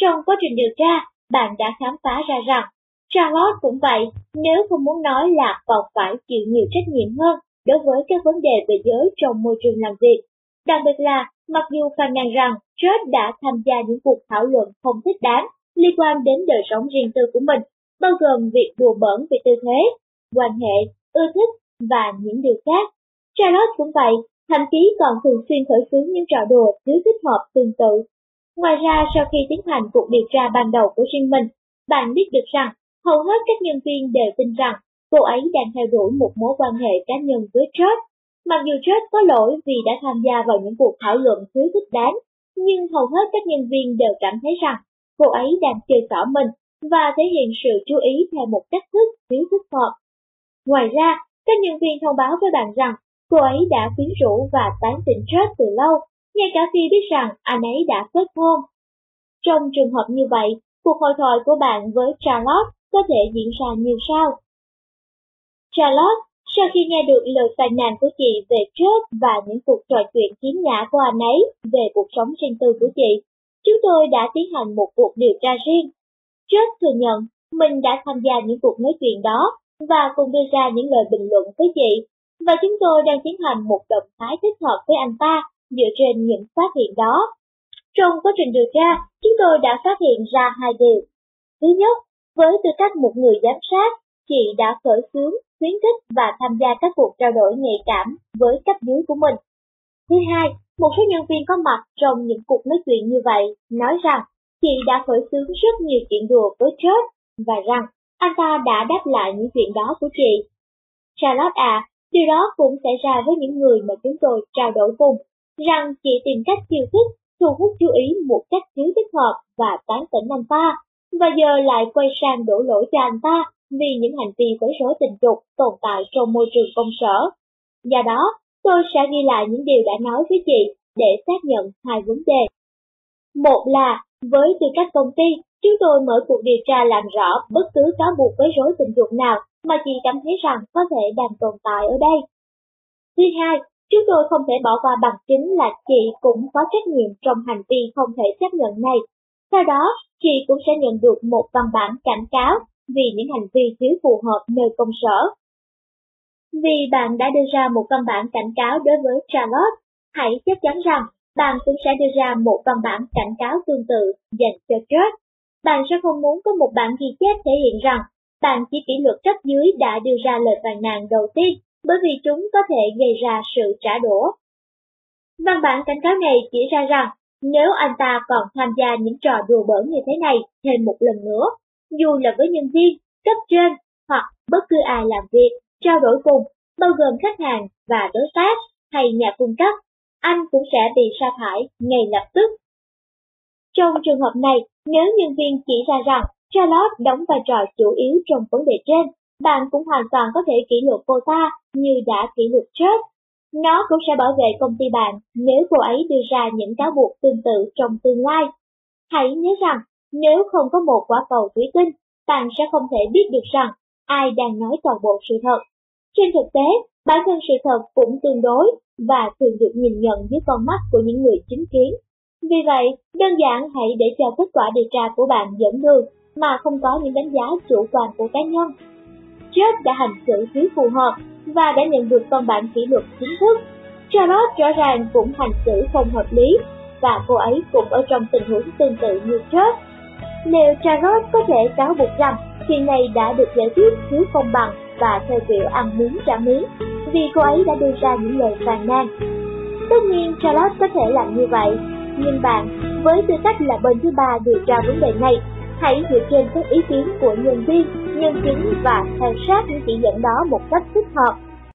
Trong quá trình điều tra, bạn đã khám phá ra rằng Charlotte cũng vậy, nếu không muốn nói là còn phải chịu nhiều trách nhiệm hơn đối với các vấn đề về giới trong môi trường làm việc. Đặc biệt là Mặc dù phàn nàn rằng George đã tham gia những cuộc thảo luận không thích đáng liên quan đến đời sống riêng tư của mình bao gồm việc đùa bỡn về tư thế, quan hệ, ưa thích và những điều khác. Charlotte cũng vậy, thậm chí còn thường xuyên khởi xướng những trò đùa thiếu thích hợp tương tự. Ngoài ra, sau khi tiến hành cuộc điều tra ban đầu của riêng mình, bạn biết được rằng hầu hết các nhân viên đều tin rằng cô ấy đang theo đuổi một mối quan hệ cá nhân với George. Mặc dù George có lỗi vì đã tham gia vào những cuộc thảo luận thiếu thích đáng, nhưng hầu hết các nhân viên đều cảm thấy rằng cô ấy đang chơi tỏ mình và thể hiện sự chú ý theo một cách thức thiếu thích hợp. Ngoài ra, các nhân viên thông báo với bạn rằng cô ấy đã quyến rũ và tán tỉnh George từ lâu, ngay cả khi biết rằng anh ấy đã kết hôn. Trong trường hợp như vậy, cuộc hội thoại của bạn với Charlotte có thể diễn ra như sau. Charlotte, sau khi nghe được lời phàn nàn của chị về trước và những cuộc trò chuyện kiến nhã của anh ấy về cuộc sống riêng tư của chị, chúng tôi đã tiến hành một cuộc điều tra riêng. Trước thừa nhận mình đã tham gia những cuộc nói chuyện đó và cùng đưa ra những lời bình luận với chị, và chúng tôi đang tiến hành một động thái thích hợp với anh ta dựa trên những phát hiện đó. Trong quá trình điều tra, chúng tôi đã phát hiện ra hai điều. Thứ nhất, với tư cách một người giám sát, chị đã khởi xướng, khuyến khích và tham gia các cuộc trao đổi nhạy cảm với cấp dưới của mình. Thứ hai, một số nhân viên có mặt trong những cuộc nói chuyện như vậy nói rằng chị đã khởi xướng rất nhiều chuyện đùa với George và rằng anh ta đã đáp lại những chuyện đó của chị. Charlotte à, điều đó cũng xảy ra với những người mà chúng tôi trao đổi cùng, rằng chị tìm cách chiêu thích, thu hút chú ý một cách thiếu thích hợp và tán tỉnh anh ta, và giờ lại quay sang đổ lỗi cho anh ta vì những hành vi quấy rối tình dục tồn tại trong môi trường công sở. Do đó, tôi sẽ ghi lại những điều đã nói với chị để xác nhận hai vấn đề. Một là, với tư cách công ty, chúng tôi mở cuộc điều tra làm rõ bất cứ cáo buộc quấy rối tình dục nào mà chị cảm thấy rằng có thể đang tồn tại ở đây. Thứ hai, chúng tôi không thể bỏ qua bằng chứng là chị cũng có trách nhiệm trong hành vi không thể chấp nhận này. Sau đó, chị cũng sẽ nhận được một văn bản cảnh cáo vì những hành vi thiếu phù hợp nơi công sở. Vì bạn đã đưa ra một văn bản cảnh cáo đối với Charlotte, hãy chắc chắn rằng bạn cũng sẽ đưa ra một văn bản cảnh cáo tương tự dành cho George. Bạn sẽ không muốn có một bản ghi chép thể hiện rằng bạn chỉ kỷ luật cấp dưới đã đưa ra lời phàn nàn đầu tiên bởi vì chúng có thể gây ra sự trả đũa. Văn bản cảnh cáo này chỉ ra rằng nếu anh ta còn tham gia những trò đùa bỡn như thế này thêm một lần nữa, dù là với nhân viên, cấp trên hoặc bất cứ ai làm việc, trao đổi cùng, bao gồm khách hàng và đối tác hay nhà cung cấp, anh cũng sẽ bị sa thải ngay lập tức. Trong trường hợp này, nếu nhân viên chỉ ra rằng Charlotte đóng vai trò chủ yếu trong vấn đề trên, bạn cũng hoàn toàn có thể kỷ luật cô ta như đã kỷ luật trước. Nó cũng sẽ bảo vệ công ty bạn nếu cô ấy đưa ra những cáo buộc tương tự trong tương lai. Hãy nhớ rằng, nếu không có một quả cầu thủy tinh, bạn sẽ không thể biết được rằng ai đang nói toàn bộ sự thật. Trên thực tế, bản thân sự thật cũng tương đối và thường được nhìn nhận dưới con mắt của những người chứng kiến. Vì vậy, đơn giản hãy để cho kết quả điều tra của bạn dẫn đường mà không có những đánh giá chủ quan của cá nhân. Jeff đã hành xử thiếu phù hợp và đã nhận được văn bản kỷ luật chính thức. Charlotte rõ ràng cũng hành xử không hợp lý và cô ấy cũng ở trong tình huống tương tự như Jeff. Nếu Charlotte có thể cáo buộc rằng chuyện này đã được giải quyết thiếu công bằng và theo kiểu ăn miếng trả miếng vì cô ấy đã đưa ra những lời phàn nàn. Tất nhiên Charlotte có thể làm như vậy, nhưng bạn, với tư cách là bên thứ ba điều tra vấn đề này, hãy dựa trên các ý kiến của nhân viên, nhân chứng và theo sát những chỉ dẫn đó một cách thích hợp.